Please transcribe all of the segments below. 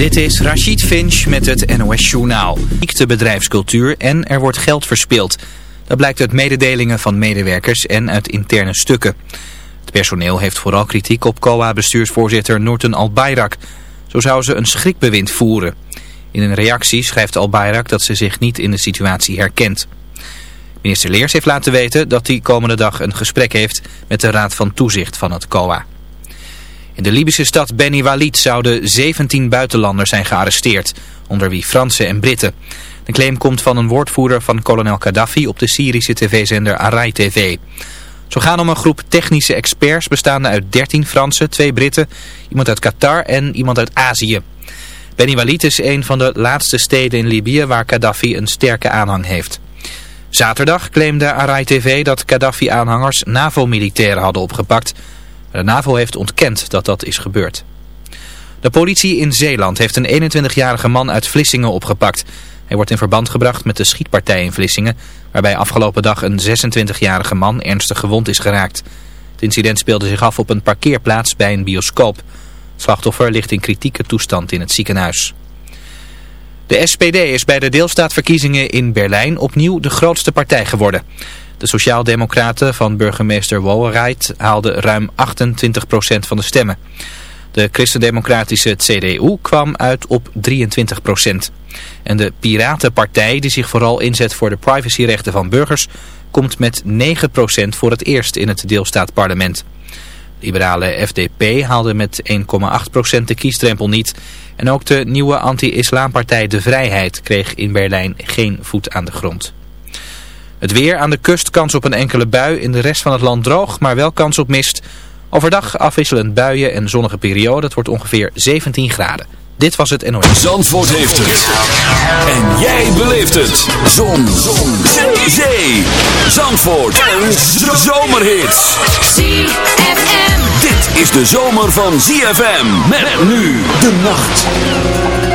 Dit is Rachid Finch met het NOS Journaal. De bedrijfscultuur en er wordt geld verspild. Dat blijkt uit mededelingen van medewerkers en uit interne stukken. Het personeel heeft vooral kritiek op COA-bestuursvoorzitter Noorten Albayrak. Zo zou ze een schrikbewind voeren. In een reactie schrijft Albayrak dat ze zich niet in de situatie herkent. Minister Leers heeft laten weten dat hij komende dag een gesprek heeft met de Raad van Toezicht van het COA. In de Libische stad Beni Walid zouden 17 buitenlanders zijn gearresteerd, onder wie Fransen en Britten. De claim komt van een woordvoerder van kolonel Gaddafi op de Syrische tv-zender Arai TV. Zo gaan om een groep technische experts bestaande uit 13 Fransen, 2 Britten, iemand uit Qatar en iemand uit Azië. Beni Walid is een van de laatste steden in Libië waar Gaddafi een sterke aanhang heeft. Zaterdag claimde Arai TV dat Gaddafi-aanhangers NAVO-militairen hadden opgepakt... De NAVO heeft ontkend dat dat is gebeurd. De politie in Zeeland heeft een 21-jarige man uit Vlissingen opgepakt. Hij wordt in verband gebracht met de schietpartij in Vlissingen... waarbij afgelopen dag een 26-jarige man ernstig gewond is geraakt. Het incident speelde zich af op een parkeerplaats bij een bioscoop. Het slachtoffer ligt in kritieke toestand in het ziekenhuis. De SPD is bij de deelstaatverkiezingen in Berlijn opnieuw de grootste partij geworden. De Sociaaldemocraten van burgemeester Wowereit haalden ruim 28% van de stemmen. De christendemocratische CDU kwam uit op 23%. En de Piratenpartij, die zich vooral inzet voor de privacyrechten van burgers, komt met 9% voor het eerst in het deelstaatparlement. De liberale FDP haalde met 1,8% de kiesdrempel niet. En ook de nieuwe anti-islampartij De Vrijheid kreeg in Berlijn geen voet aan de grond. Het weer aan de kust kans op een enkele bui. In de rest van het land droog, maar wel kans op mist. Overdag afwisselend buien en zonnige periode. Het wordt ongeveer 17 graden. Dit was het NOS. Zandvoort heeft het. En jij beleeft het. Zon. Zon. Zee. Zandvoort. Een zomerhit. ZFM. Dit is de zomer van ZFM. Met nu de nacht.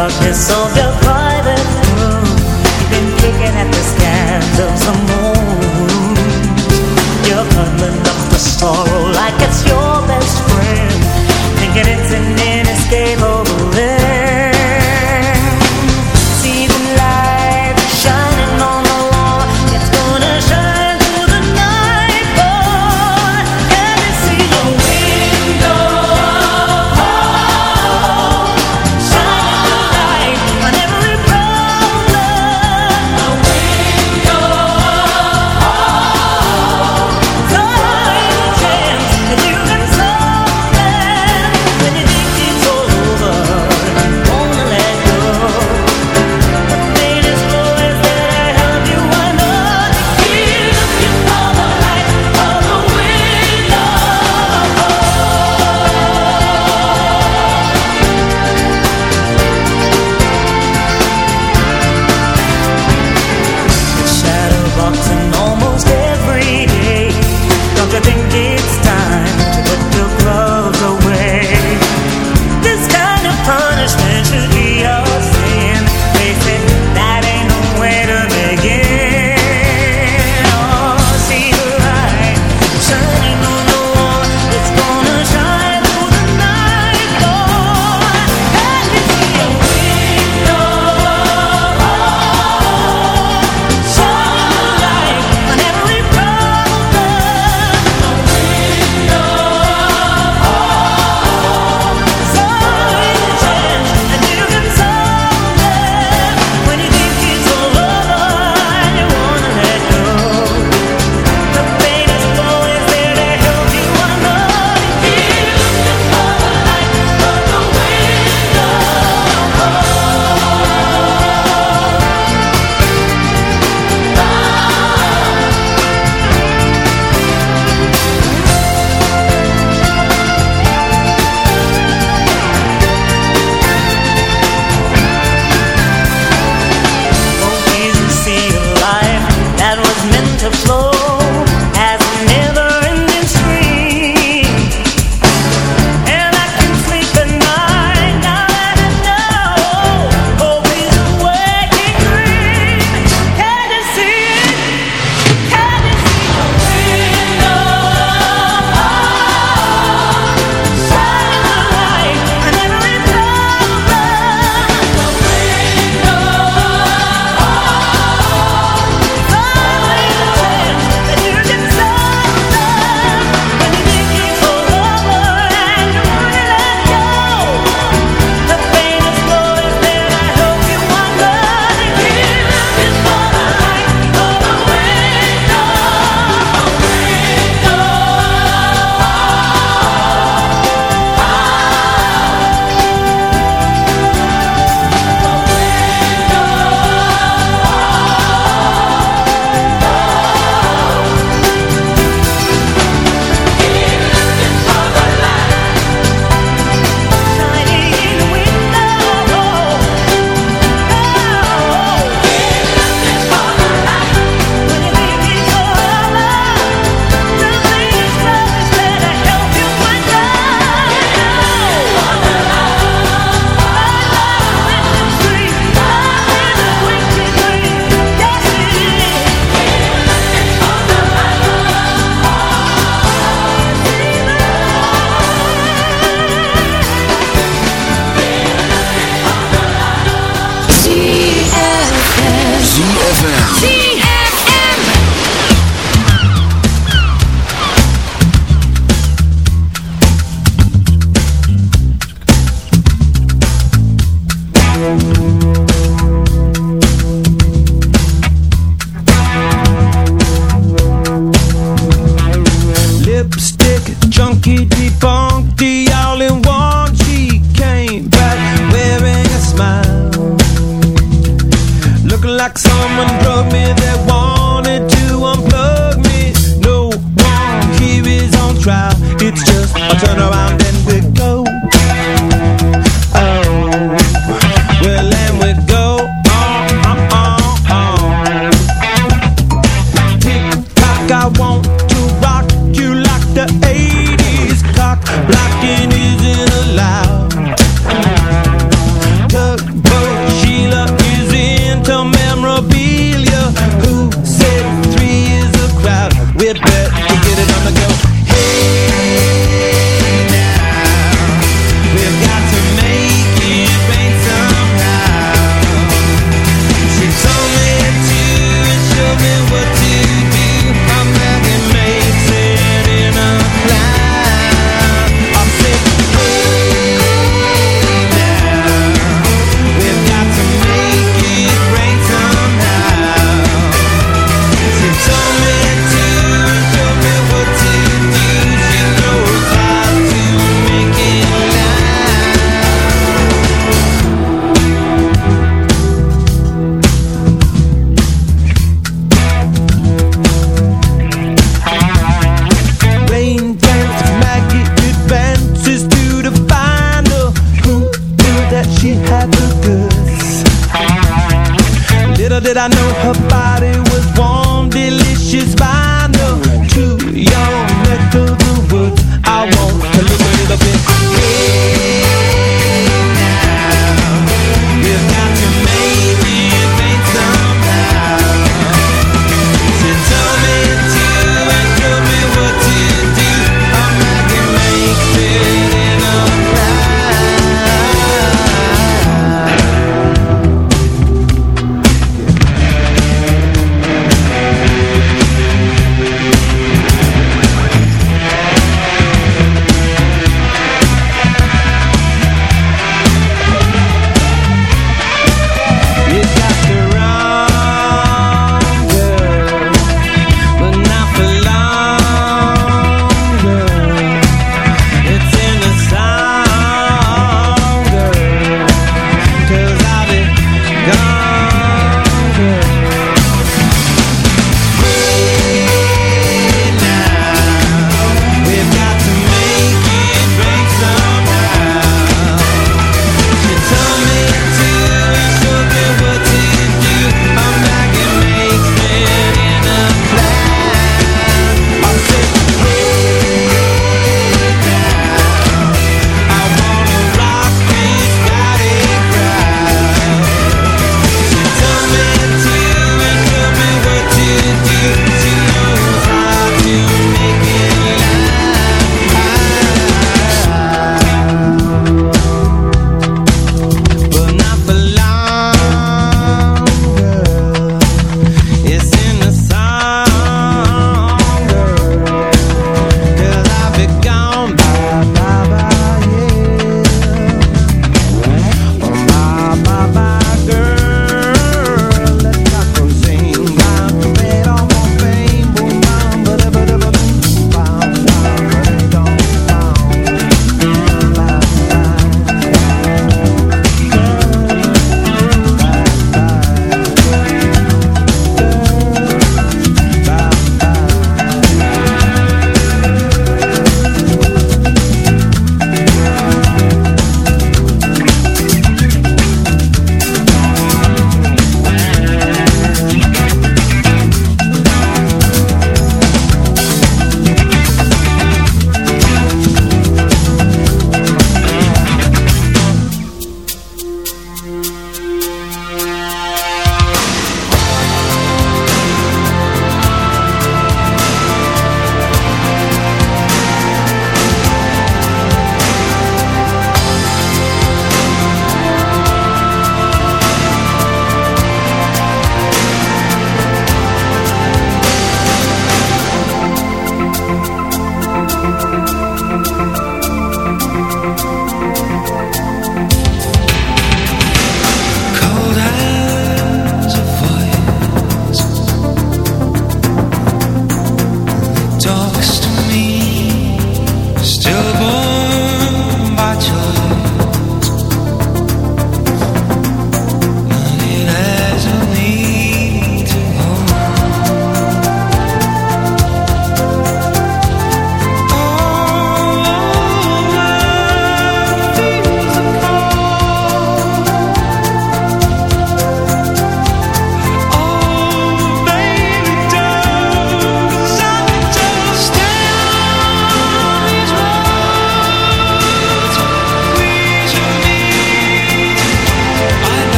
darkness of your private room. You've been kicking at the scandals.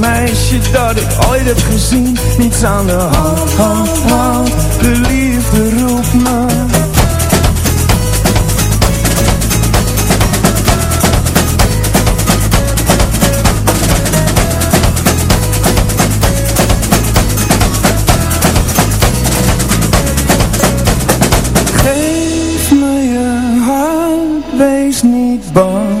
meisje dat ik ooit heb gezien. Niets aan de hand, hand, hand. De liefde roept me. Geef me je wees niet bang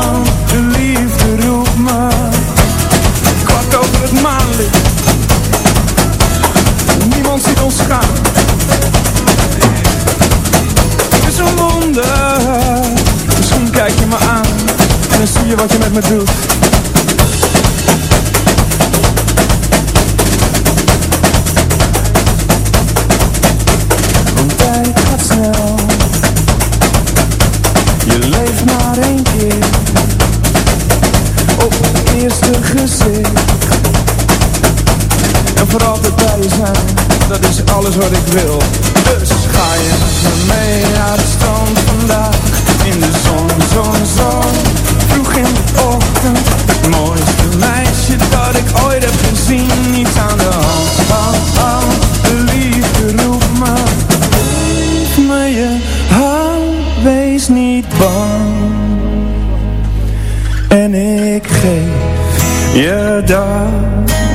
En dan zie je wat je met me doet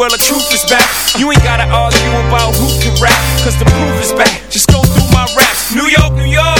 World the truth is back. You ain't gotta argue about who can rap, cause the proof is back. Just go through my raps. New York, New York.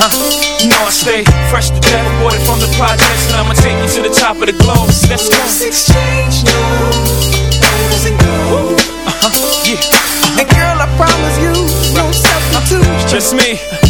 Uh-huh. You know I stay fresh to death, aborted from the projects, and I'ma take you to the top of the globe. Let's go. Exchange now. doesn't go. Uh-huh, yeah. And girl, I promise you, no substitute. It's just me.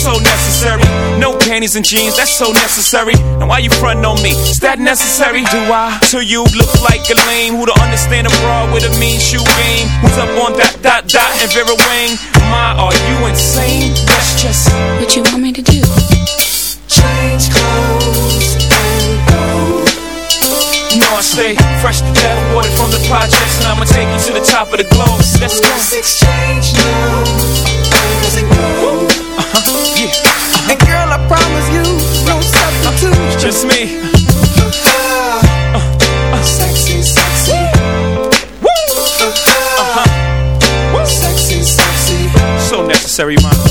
so necessary. No panties and jeans, that's so necessary. Now why you frontin' on me? Is that necessary? Do I? To you look like a lame who don't understand a bra with a mean shoe game. Who's up on that dot dot and Vera Wang? My, are you insane? That's just What you want me to do? Change clothes and go. You know I stay fresh to death, water from the projects, and I'ma take you to the top of the globe. Let's go. Let's exchange now. Yeah. And girl, I promise you, no substitute. It's just me. Uh, uh, sexy, sexy. Woo! Uh, uh-huh. Sexy, sexy. So necessary, man.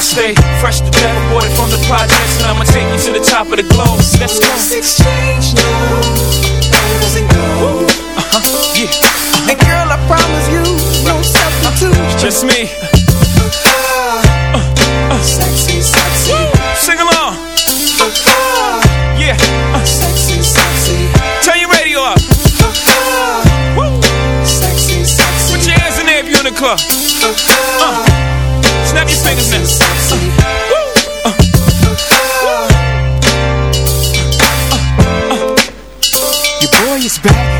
I stay fresh to death, boy from the projects, and I'ma take you to the top of the globe. Let's go. Let's exchange now. Doesn't go. Uh-huh, yeah. And girl, I promise you, no substitute. Just me. Ah, uh, uh. Sexy, sexy. Sing along. Ah, yeah. Uh, Sexy, sexy. turn your radio up. Woo. Sexy, sexy. Put your hands in there if you're in the club. Uh, snap your fingers now. Sexy. Woo. Uh, Your boy is back.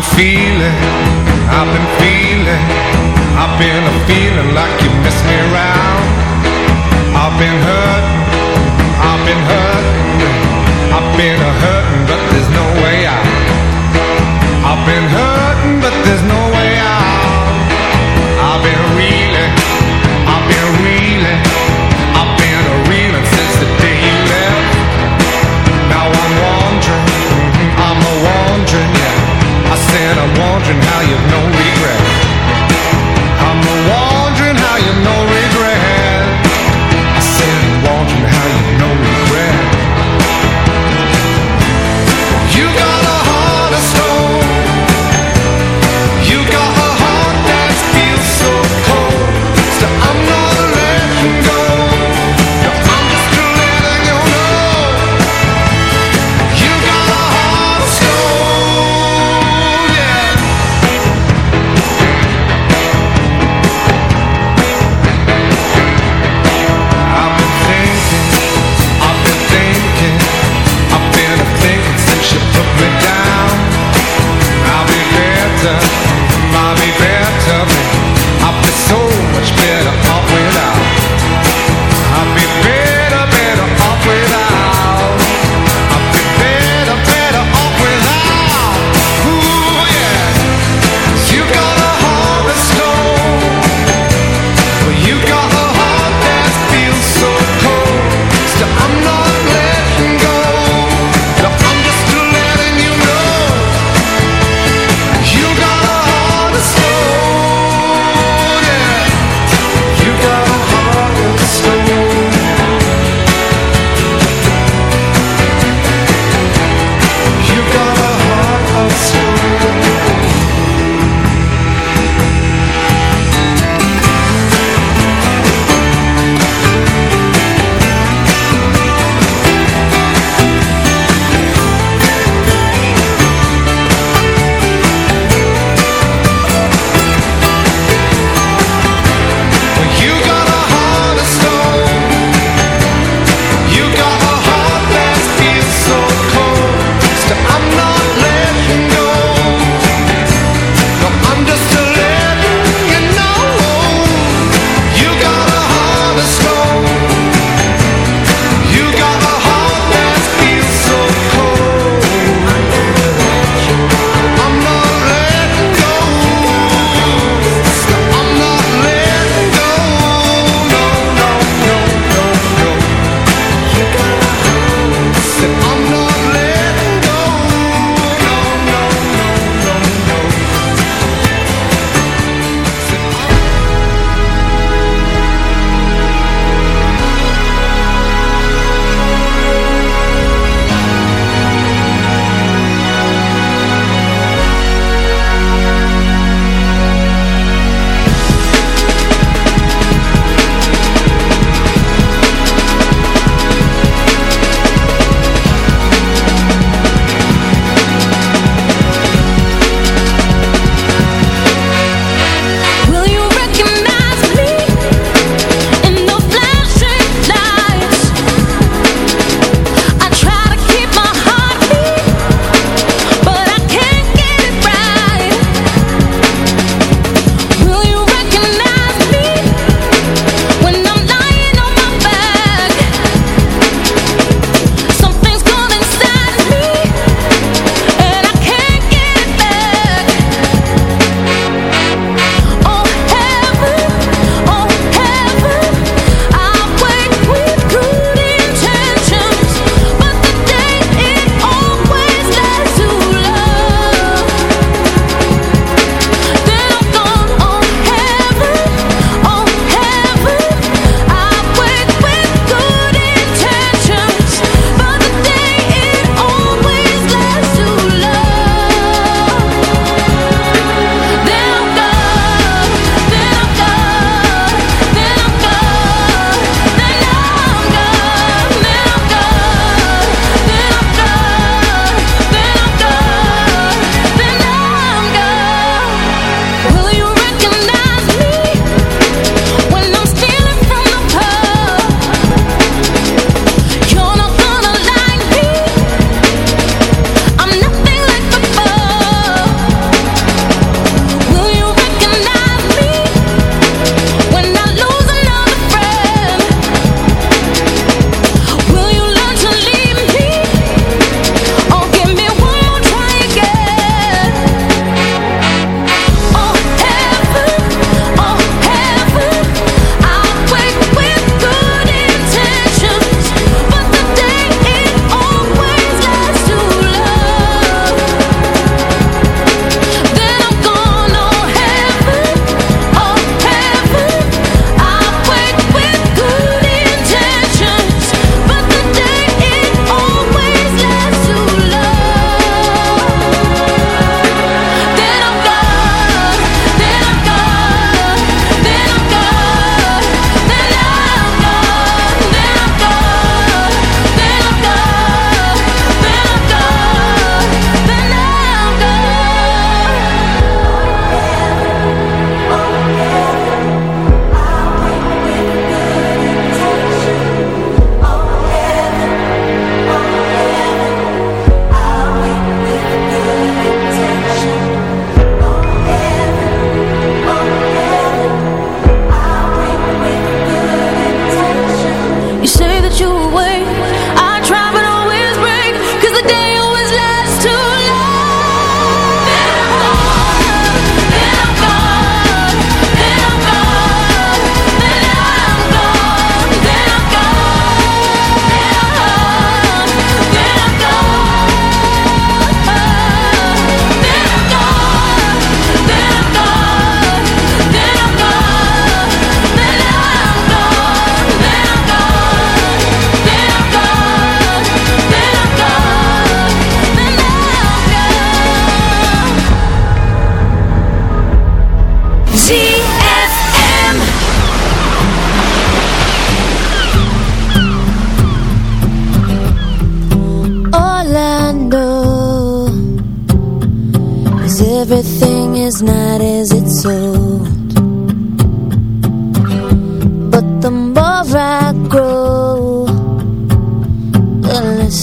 been feeling, I've been feeling, I've been a feeling like you messed me around. I've been hurt, I've been hurt, I've been a hurting, but there's no way out. I've been hurting, but there's no and how you've no regrets.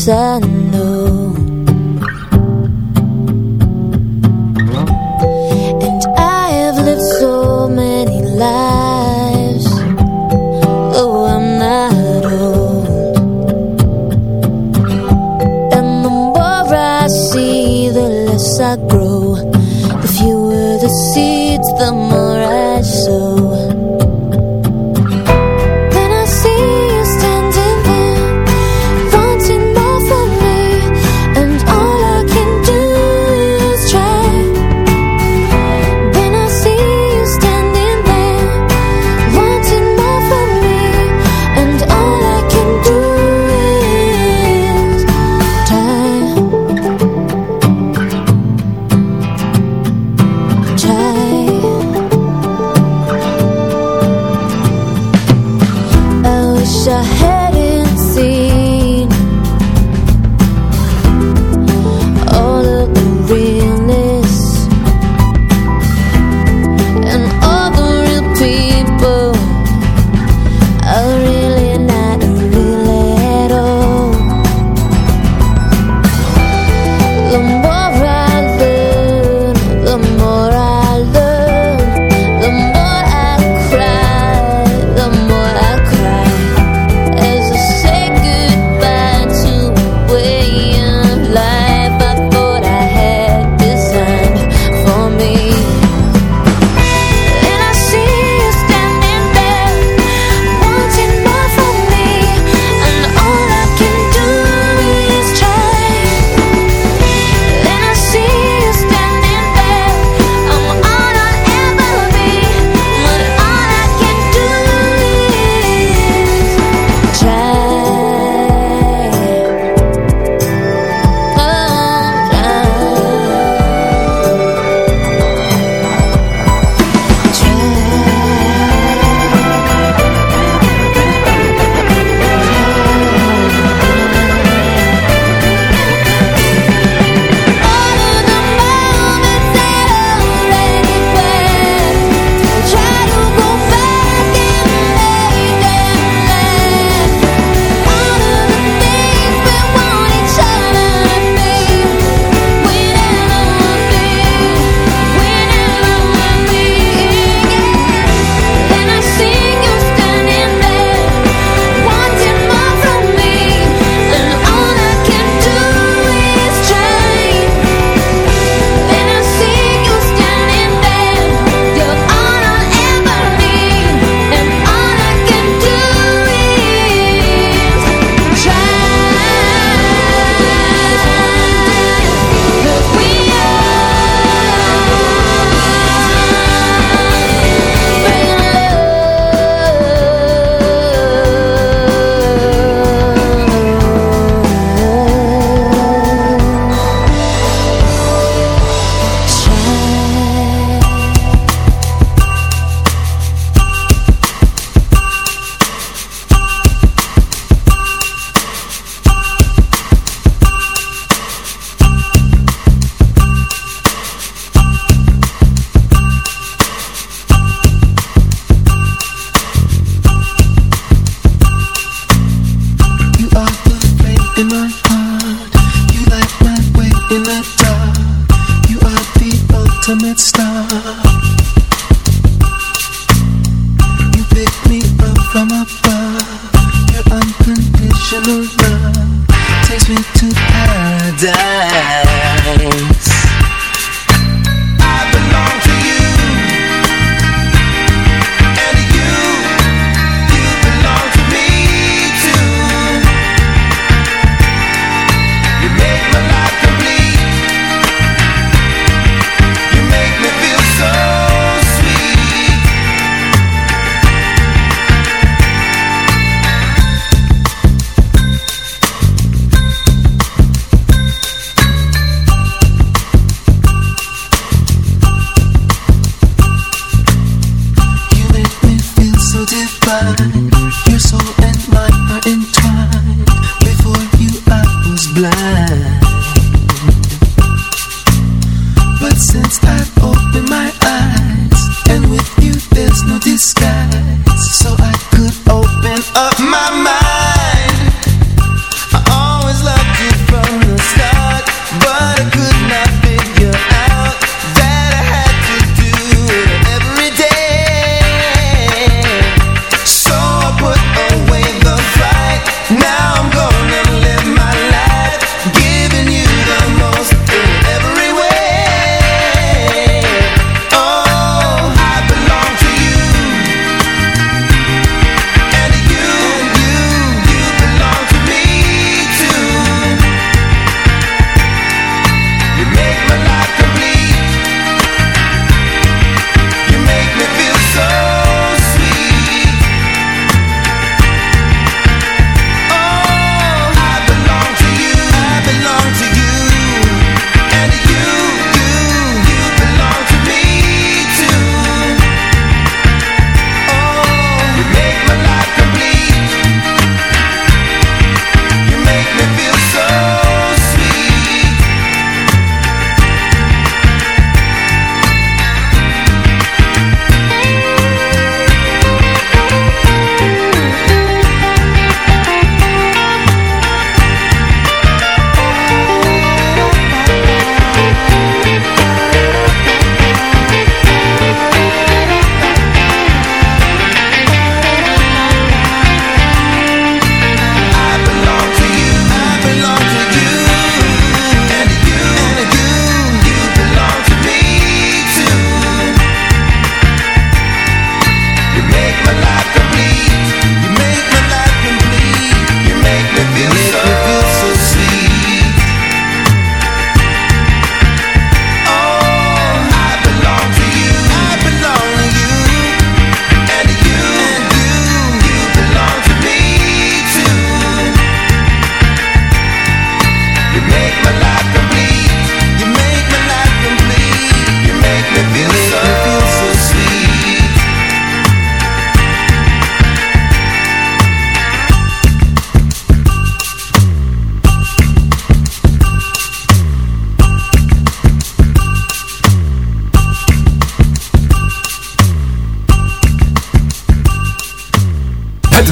Minsan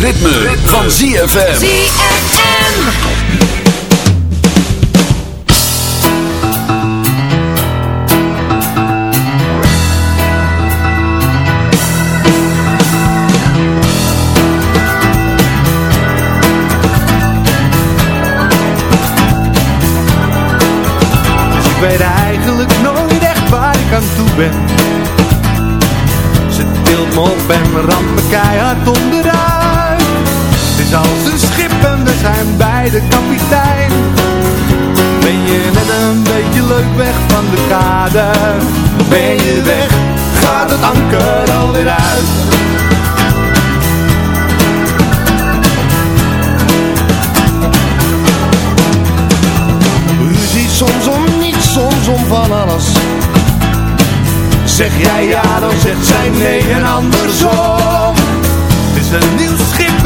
ZFM. ZFM. Dus ik weet eigenlijk nooit echt waar ik aan toe ben Ze tilt me op en ramt me keihard onderuit Het is als een schip en we zijn bij de kapitein. Ben je net een beetje leuk weg van de kade? Ben je weg, gaat het anker alweer uit. Ruzie soms om niets, soms om van alles. Zeg jij ja, dan zegt zij nee en andersom. Het is een nieuw schip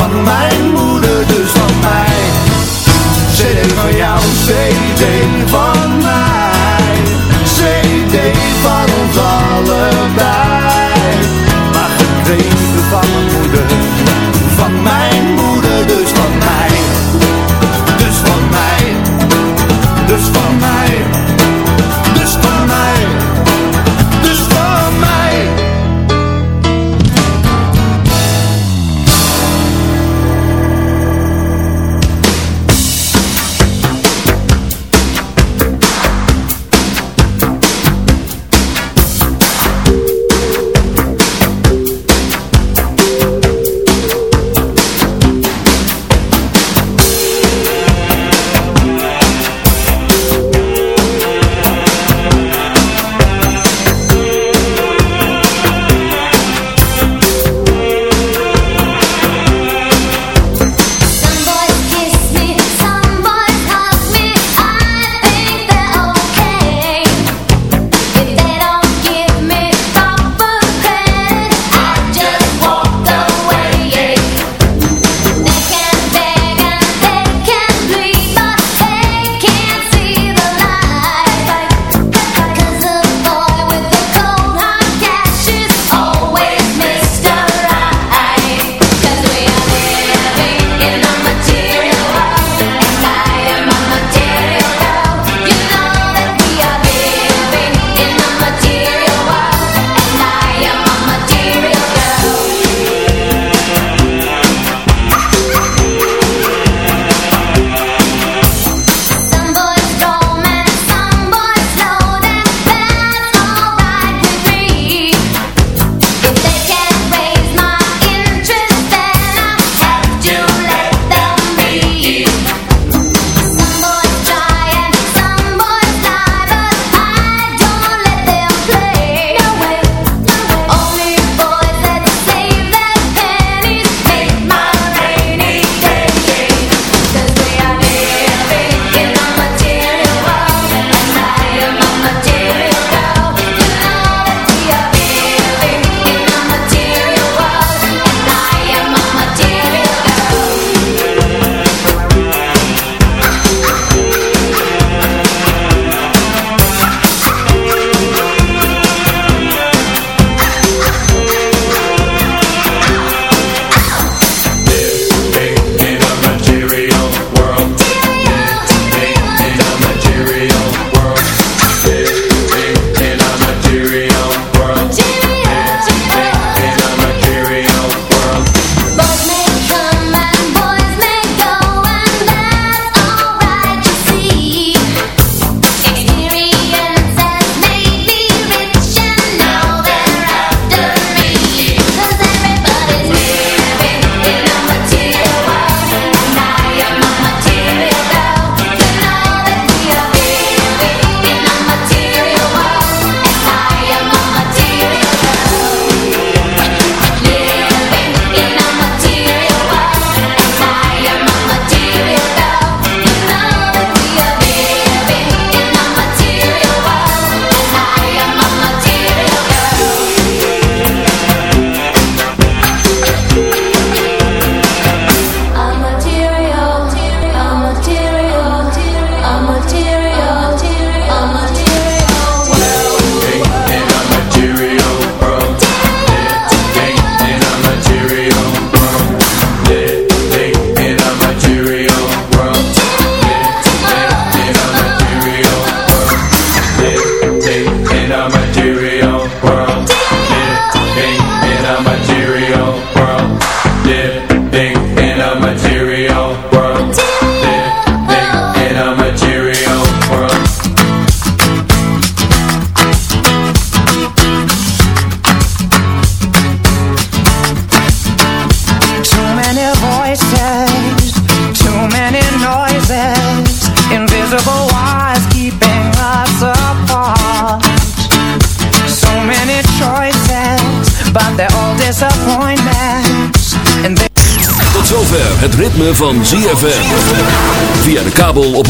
van mijn moeder, dus van mij. CD van jou, CD van mij. CD van ons allebei. Maar leven van mijn moeder, van mijn moeder, dus van mij. Dus van mij, dus van mij.